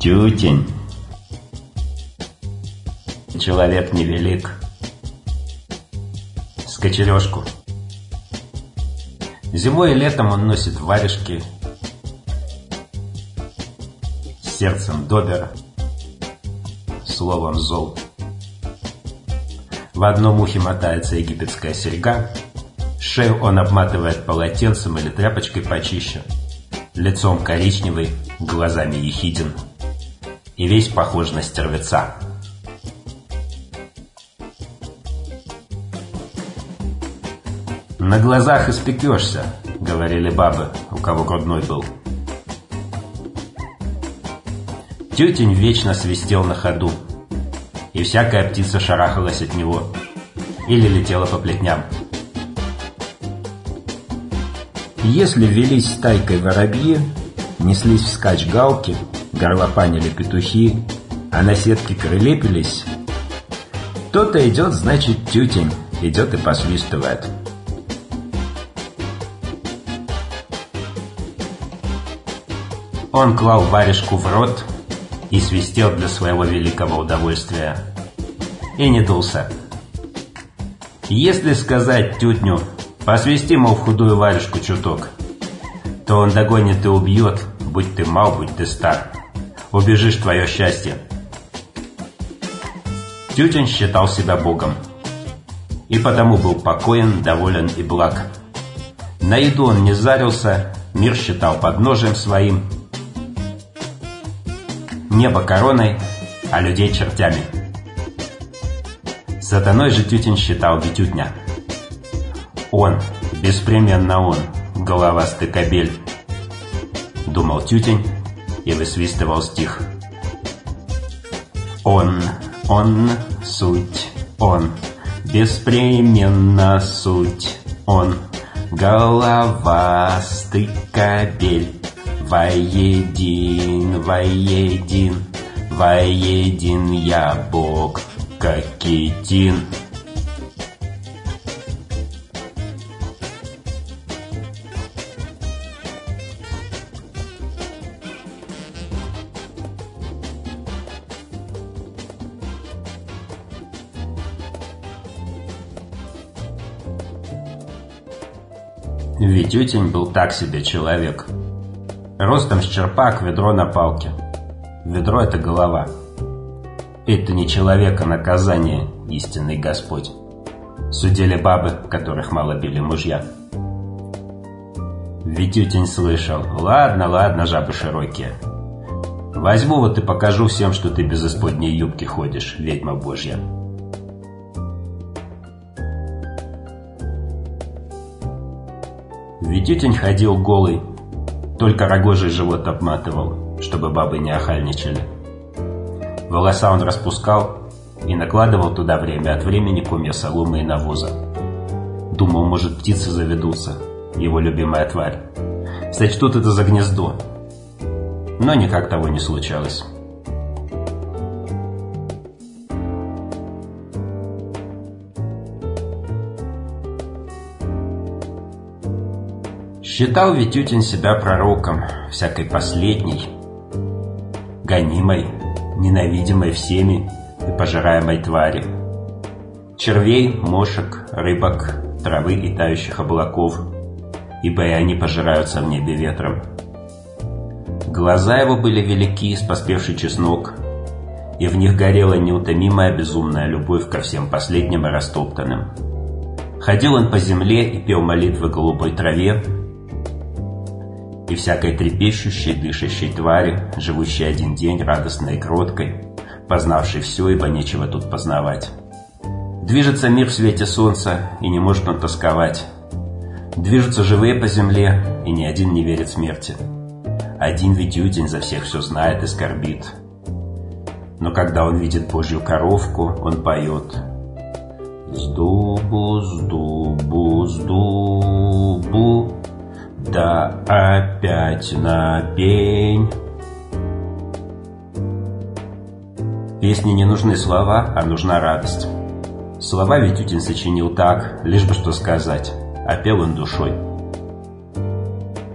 Тютень. Человек невелик. Скочережку. Зимой и летом он носит варежки. Сердцем добера. Словом зол. В одном ухе мотается египетская серьга. Шею он обматывает полотенцем или тряпочкой почище. Лицом коричневый, глазами ехиден и весь похож на стервеца. «На глазах испекешься», — говорили бабы, у кого грудной был. Тютень вечно свистел на ходу, и всякая птица шарахалась от него или летела по плетням. Если велись стайкой воробьи, неслись вскачь галки — горлопанили петухи, а на сетке крылепились. Кто-то идет, значит, тютень, идет и посвистывает. Он клал варежку в рот и свистел для своего великого удовольствия. И не дулся. Если сказать тютню, посвисти, мол, в худую варежку чуток, то он догонит и убьет, будь ты мал, будь ты стар убежишь твое счастье. Тютень считал себя богом. И потому был покоен, доволен и благ. На еду он не зарился, мир считал подножием своим. Небо короной, а людей чертями. Сатаной же Тютень считал Витютня. Он, беспременно он, головастый кобель. Думал Тютень, и высвистывал стих. Он, он, суть, он, беспременно суть, он, головастый кабель, воедин, воедин, воедин я бог, какитин. Витютень был так себе человек. Ростом с черпак, ведро на палке. Ведро — это голова. Это не человек, а наказание, истинный Господь. Судили бабы, которых мало били мужья. Витютень слышал. Ладно, ладно, жабы широкие. Возьму вот и покажу всем, что ты без исподней юбки ходишь, ведьма божья. Витютень ходил голый, только рогожий живот обматывал, чтобы бабы не охальничали. Волоса он распускал и накладывал туда время от времени комья соломы и навоза. Думал, может, птицы заведутся, его любимая тварь. Сочтут это за гнездо. Но никак того не случалось. Считал Витютин себя пророком, всякой последней, гонимой, ненавидимой всеми и пожираемой твари. Червей, мошек, рыбок, травы и тающих облаков, ибо и они пожираются в небе ветром. Глаза его были велики, споспевший чеснок, и в них горела неутомимая безумная любовь ко всем последним и растоптанным. Ходил он по земле и пел молитвы голубой траве, и всякой трепещущей, дышащей твари, живущей один день радостной и кроткой, познавшей все, ибо нечего тут познавать. Движется мир в свете солнца, и не может он тосковать. Движутся живые по земле, и ни один не верит смерти. Один Витютин за всех все знает и скорбит. Но когда он видит Божью коровку, он поет «С дубу, с дубу, с дубу, да опять на пень. Песне не нужны слова, а нужна радость. Слова Витютин сочинил так, лишь бы что сказать, а пел он душой.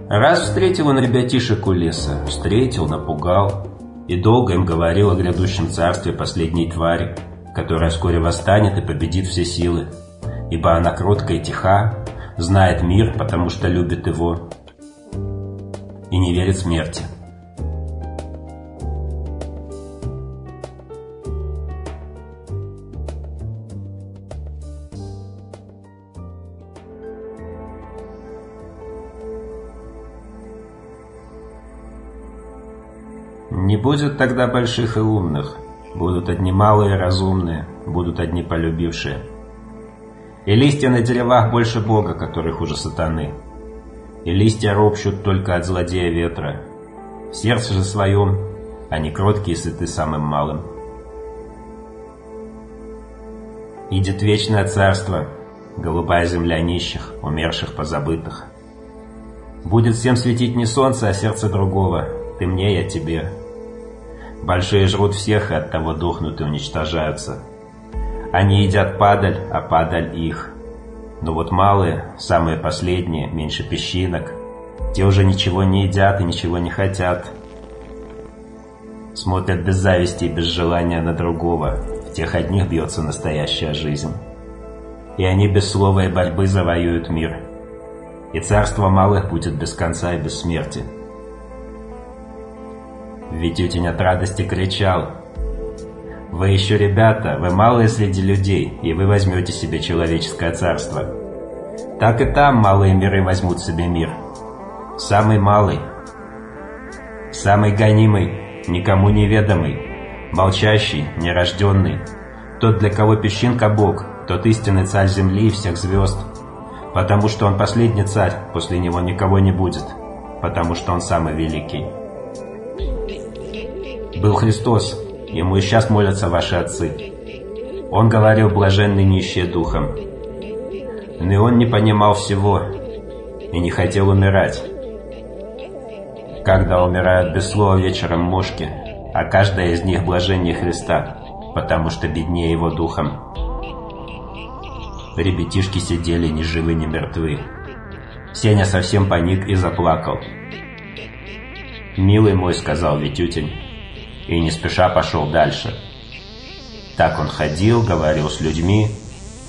Раз встретил он ребятишек у леса, встретил, напугал. И долго им говорил о грядущем царстве последней твари, которая вскоре восстанет и победит все силы, ибо она кротка и тиха, знает мир, потому что любит его, и не верит смерти. Не будет тогда больших и умных, будут одни малые и разумные, будут одни полюбившие. И листья на деревах больше Бога, который хуже сатаны. И листья ропщут только от злодея ветра. В сердце же своем они кроткие сыты самым малым. Идет вечное царство, голубая земля нищих, умерших, позабытых. Будет всем светить не солнце, а сердце другого, ты мне, я тебе. Большие жрут всех и от того дохнут и уничтожаются. Они едят падаль, а падаль их. Но вот малые, самые последние, меньше песчинок, те уже ничего не едят и ничего не хотят. Смотрят без зависти и без желания на другого. В тех одних бьется настоящая жизнь. И они без слова и борьбы завоюют мир. И царство малых будет без конца и без смерти. Витютень от радости кричал. «Вы еще ребята, вы малые среди людей, и вы возьмете себе человеческое царство. Так и там малые миры возьмут себе мир. Самый малый, самый гонимый, никому неведомый, молчащий, нерожденный, тот, для кого песчинка Бог, тот истинный царь земли и всех звезд, потому что он последний царь, после него никого не будет, потому что он самый великий» был Христос, ему и сейчас молятся ваши отцы. Он говорил, блаженный нищие духом. Но и он не понимал всего и не хотел умирать. Когда умирают без слова вечером мошки, а каждая из них блажение Христа, потому что беднее его духом. Ребятишки сидели ни живы, ни мертвы. Сеня совсем паник и заплакал. «Милый мой», — сказал Витютень, и не спеша пошел дальше. Так он ходил, говорил с людьми,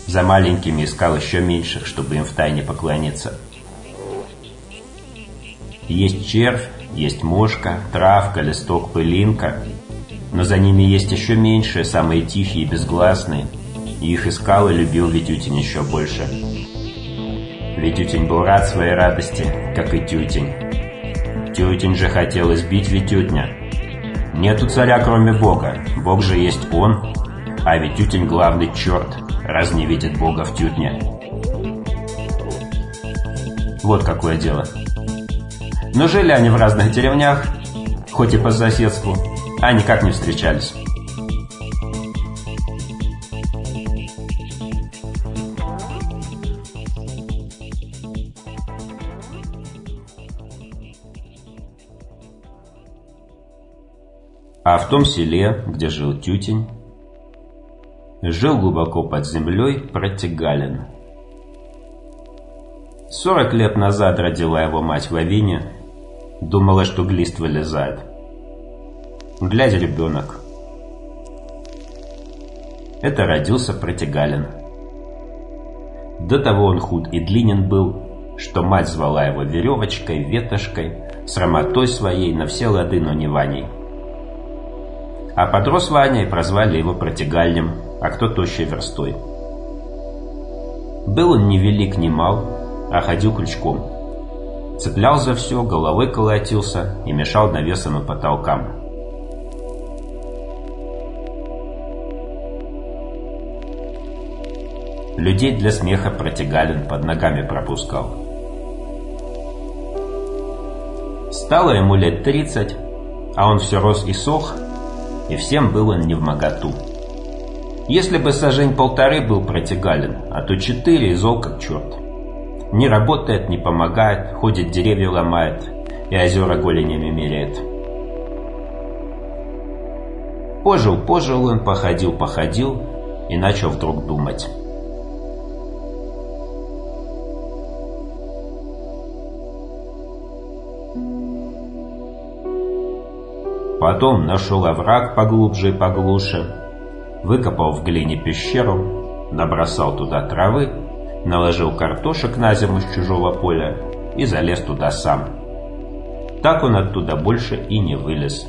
за маленькими искал еще меньших, чтобы им втайне поклониться. Есть червь, есть мошка, травка, листок, пылинка, но за ними есть еще меньшие, самые тихие и безгласные, и их искал и любил Витютин еще больше. Витютин был рад своей радости, как и Тютень. Тютень же хотел избить Витютня, Нету царя, кроме Бога. Бог же есть он. А ведь тютень главный черт. Раз не видит Бога в тютне. Вот какое дело. Но жили они в разных деревнях, хоть и по соседству, а никак не встречались. А в том селе, где жил Тютень, жил глубоко под землей Протигалин. Сорок лет назад родила его мать в Авине, думала, что глист вылезает. Глядя ребенок. Это родился Протигалин. До того он худ и длинен был, что мать звала его веревочкой, ветошкой, срамотой своей на все лады, но не Ваней. А подрос Ваня и прозвали его протягальнем, а кто тощей верстой. Был он ни велик, ни мал, а ходил крючком. Цеплял за все, головой колотился и мешал навесом и потолкам. Людей для смеха протягален под ногами пропускал. Стало ему лет тридцать, а он все рос и сох, и всем было не в моготу. Если бы сажень полторы был протягален, а то четыре и зол как черт. Не работает, не помогает, ходит деревья ломает и озера голенями меряет. Пожил, пожил он, походил, походил и начал вдруг думать. Потом нашел овраг поглубже и поглуше, выкопал в глине пещеру, набросал туда травы, наложил картошек на зиму с чужого поля и залез туда сам. Так он оттуда больше и не вылез.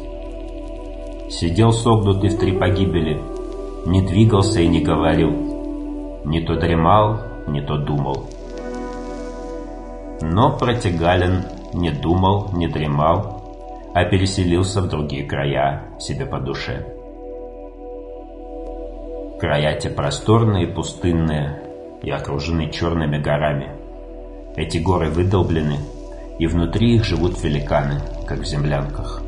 Сидел согнутый в три погибели, не двигался и не говорил. Не то дремал, не то думал. Но Протягалин не думал, не дремал, а переселился в другие края себе по душе. Края те просторные, пустынные и окружены черными горами. Эти горы выдолблены, и внутри их живут великаны, как в землянках.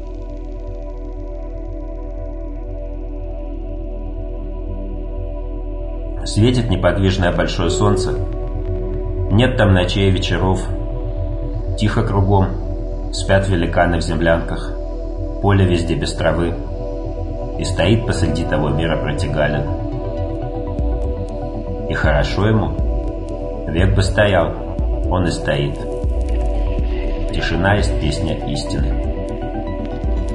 Светит неподвижное большое солнце. Нет там ночей и вечеров. Тихо кругом. Спят великаны в землянках. Поле везде без травы. И стоит посреди того мира протягалин. И хорошо ему. Век бы стоял. Он и стоит. Тишина есть песня истины.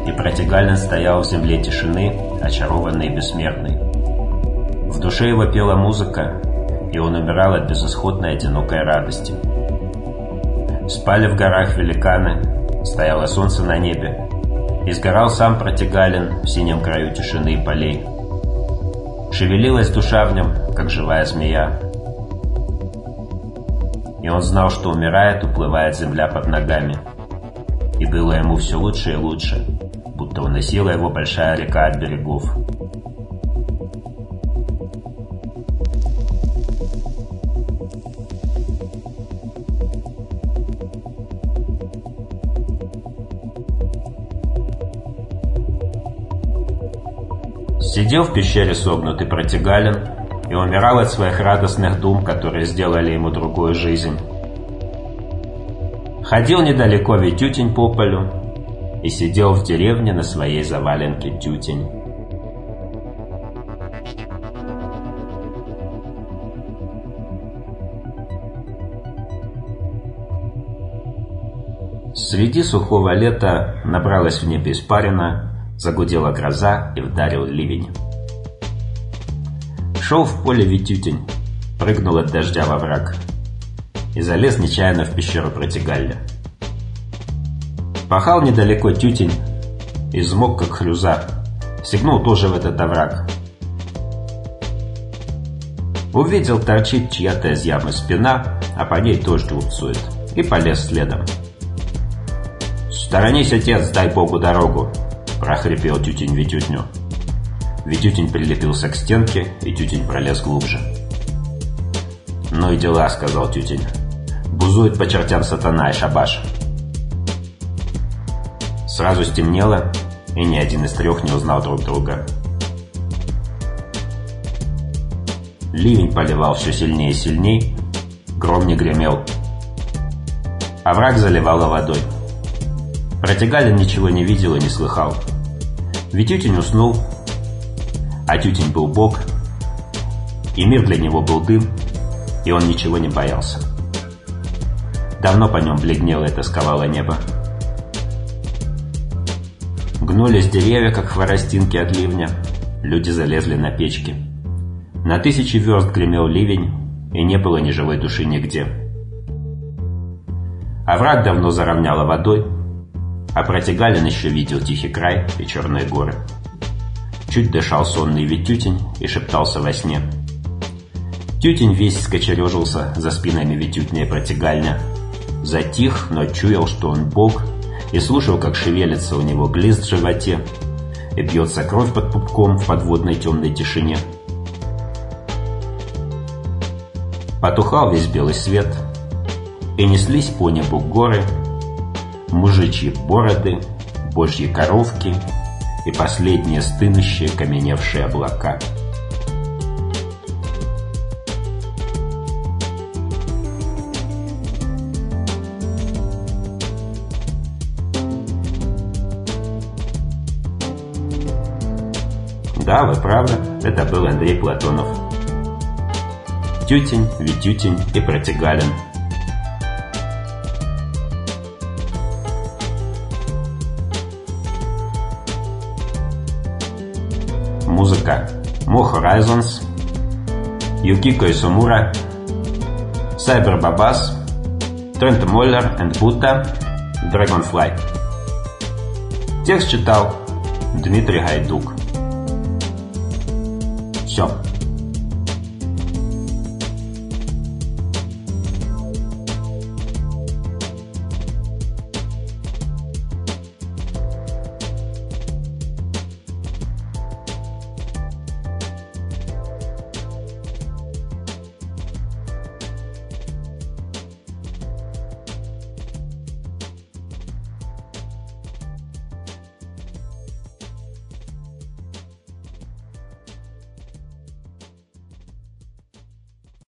И протягалин стоял в земле тишины, очарованный и бессмертный. В душе его пела музыка, и он умирал от безысходной одинокой радости. Спали в горах великаны, стояло солнце на небе, и сгорал сам Протягалин в синем краю тишины и полей. Шевелилась душа в нем, как живая змея. И он знал, что умирает, уплывает земля под ногами. И было ему все лучше и лучше, будто уносила его большая река от берегов. Сидел в пещере согнутый протягален и умирал от своих радостных дум, которые сделали ему другую жизнь. Ходил недалеко Витютень по полю и сидел в деревне на своей заваленке Тютень. Среди сухого лета набралась в небе испарина, Загудела гроза и вдарил ливень. Шел в поле Витютень, прыгнул от дождя во враг и залез нечаянно в пещеру протягалля. Пахал недалеко тютень, измок как хлюза, сигнул тоже в этот овраг. Увидел, торчит чья-то из ямы спина, а по ней дождь лупцует, и полез следом. «Сторонись, отец, дай Богу дорогу!» Прохрипел тютень Витютню. Витютень прилепился к стенке, и тютень пролез глубже. «Ну и дела», — сказал тютень. «Бузует по чертям сатана и шабаш». Сразу стемнело, и ни один из трех не узнал друг друга. Ливень поливал все сильнее и сильней, гром не гремел. а враг заливало водой. Протягалин ничего не видел и не слыхал. Витютин уснул, а Тютень был Бог, и мир для него был дым, и он ничего не боялся. Давно по нем бледнело это сковало небо. Гнулись деревья, как хворостинки от ливня, люди залезли на печки. На тысячи верст гремел ливень, и не было ни живой души нигде. А враг давно заровняло водой, а Протягалин еще видел тихий край и черные горы. Чуть дышал сонный Витютень и шептался во сне. Тютень весь скочережился за спинами Витютня и Протягальня. Затих, но чуял, что он бог, и слушал, как шевелится у него глист в животе, и бьется кровь под пупком в подводной темной тишине. Потухал весь белый свет, и неслись по небу горы, мужичьи бороды, божьи коровки и последние стынущие каменевшие облака. Да, вы правы, это был Андрей Платонов. Тютень, Витютень и Протягалин – музыка Mo Horizons, Yukiko Isomura, Cyber Babas, Трент Моллер and Buddha, Dragonfly. Текст читал Дмитрий Гайдук.